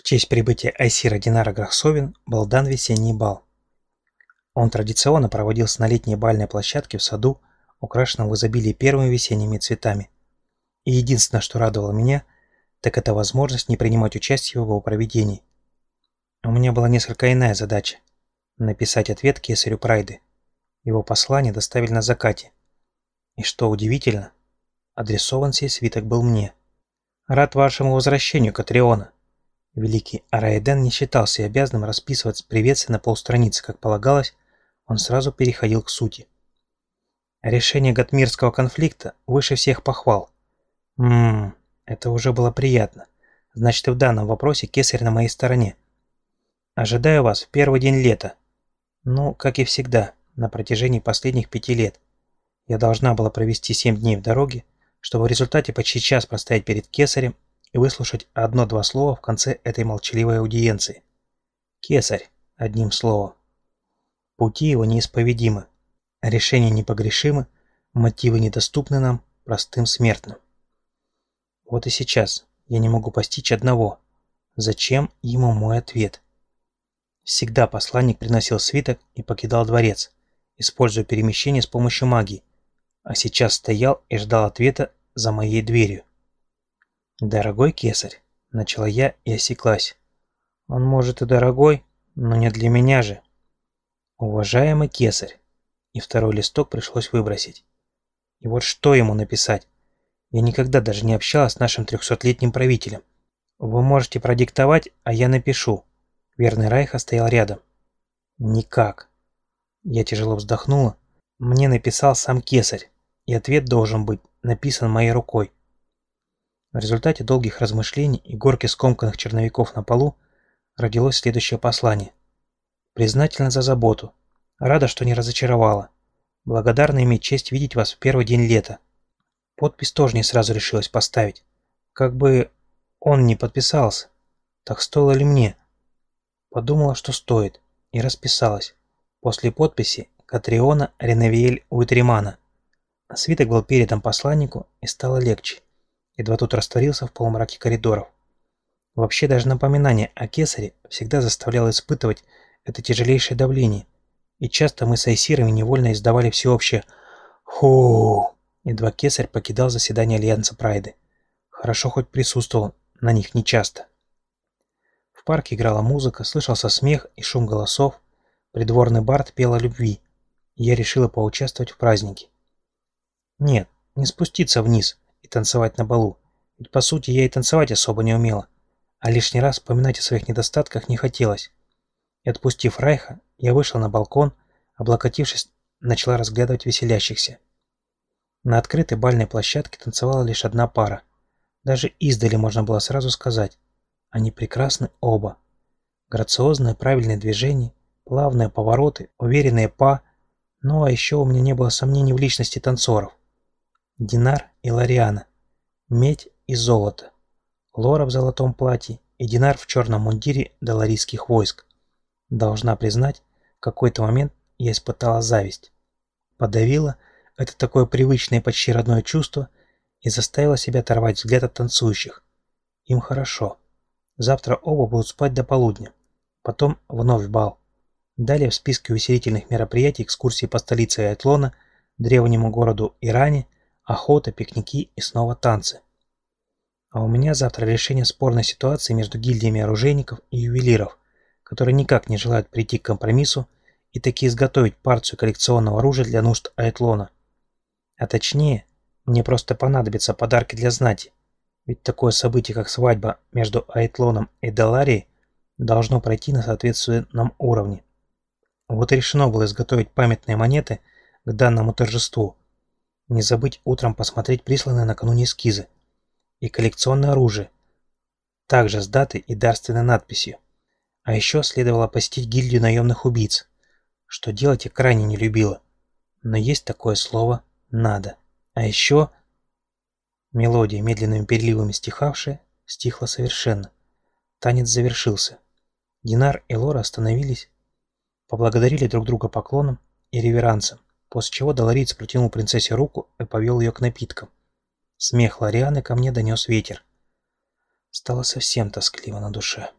В честь прибытия Айсира Динара Грахсовин был дан весенний бал. Он традиционно проводился на летней бальной площадке в саду, украшенном в изобилии первыми весенними цветами. И единственное, что радовало меня, так это возможность не принимать участие в его проведении. У меня была несколько иная задача – написать ответ кесарю Прайды. Его послание доставили на закате. И что удивительно, адресован сей свиток был мне. «Рад вашему возвращению, Катриона», Великий Араэден не считался обязанным расписывать приветствие на полстраницы, как полагалось, он сразу переходил к сути. Решение Гатмирского конфликта выше всех похвал. Ммм, это уже было приятно. Значит, в данном вопросе кесарь на моей стороне. Ожидаю вас в первый день лета. Ну, как и всегда, на протяжении последних пяти лет. Я должна была провести семь дней в дороге, чтобы в результате почти час простоять перед кесарем и выслушать одно-два слова в конце этой молчаливой аудиенции. Кесарь, одним словом. Пути его неисповедимы, решения непогрешимы, мотивы недоступны нам, простым смертным. Вот и сейчас я не могу постичь одного. Зачем ему мой ответ? Всегда посланник приносил свиток и покидал дворец, используя перемещение с помощью магии, а сейчас стоял и ждал ответа за моей дверью. «Дорогой кесарь», — начала я и осеклась. «Он, может, и дорогой, но не для меня же». «Уважаемый кесарь», и второй листок пришлось выбросить. И вот что ему написать? Я никогда даже не общалась с нашим трехсотлетним правителем. Вы можете продиктовать, а я напишу. Верный Райха стоял рядом. Никак. Я тяжело вздохнула. Мне написал сам кесарь, и ответ должен быть написан моей рукой. В результате долгих размышлений и горки скомканных черновиков на полу родилось следующее послание. «Признательна за заботу. Рада, что не разочаровала. Благодарна иметь честь видеть вас в первый день лета». Подпись тоже не сразу решилась поставить. Как бы он не подписался. Так стоило ли мне? Подумала, что стоит, и расписалась. После подписи Катриона Ренавиэль Уитримана. Свиток был передан посланнику, и стало легче едва тут растворился в полумраке коридоров. Вообще даже напоминание о кесаре всегда заставляло испытывать это тяжелейшее давление, и часто мы с айсирами невольно издавали всеобщее «Ху!» едва кесарь покидал заседание Альянса Прайды. Хорошо хоть присутствовал на них нечасто. В парке играла музыка, слышался смех и шум голосов, придворный бард пел о любви, я решила поучаствовать в празднике. Нет, не спуститься вниз, и танцевать на балу. Ведь по сути я и танцевать особо не умела. А лишний раз вспоминать о своих недостатках не хотелось. И отпустив Райха, я вышла на балкон, облокотившись, начала разглядывать веселящихся. На открытой бальной площадке танцевала лишь одна пара. Даже издали можно было сразу сказать. Они прекрасны оба. Грациозное правильное движение, плавные повороты, уверенные па. Ну а еще у меня не было сомнений в личности танцоров. Динар и Лариана, медь и золото, Лора в золотом платье и Динар в черном мундире доларийских войск. Должна признать, в какой-то момент я испытала зависть. Подавила это такое привычное почти родное чувство и заставила себя оторвать взгляд от танцующих. Им хорошо. Завтра оба будут спать до полудня. Потом вновь бал. Далее в списке усилительных мероприятий экскурсии по столице Айтлона, древнему городу Иране – охота, пикники и снова танцы. А у меня завтра решение спорной ситуации между гильдиями оружейников и ювелиров, которые никак не желают прийти к компромиссу и таки изготовить партию коллекционного оружия для нужд Айтлона. А точнее, мне просто понадобятся подарки для знати, ведь такое событие, как свадьба между Айтлоном и Даларией, должно пройти на соответственном уровне. Вот решено было изготовить памятные монеты к данному торжеству – не забыть утром посмотреть присланные накануне эскизы. И коллекционное оружие. Также с датой и дарственной надписью. А еще следовало посетить гильдию наемных убийц. Что делать я крайне не любила. Но есть такое слово «надо». А еще... Мелодия, медленными переливами стихавшая, стихла совершенно. Танец завершился. Динар и Лора остановились, поблагодарили друг друга поклоном и реверансом после чего Долориец протянул принцессе руку и повел ее к напиткам. Смех Лорианы ко мне донес ветер. Стало совсем тоскливо на душе.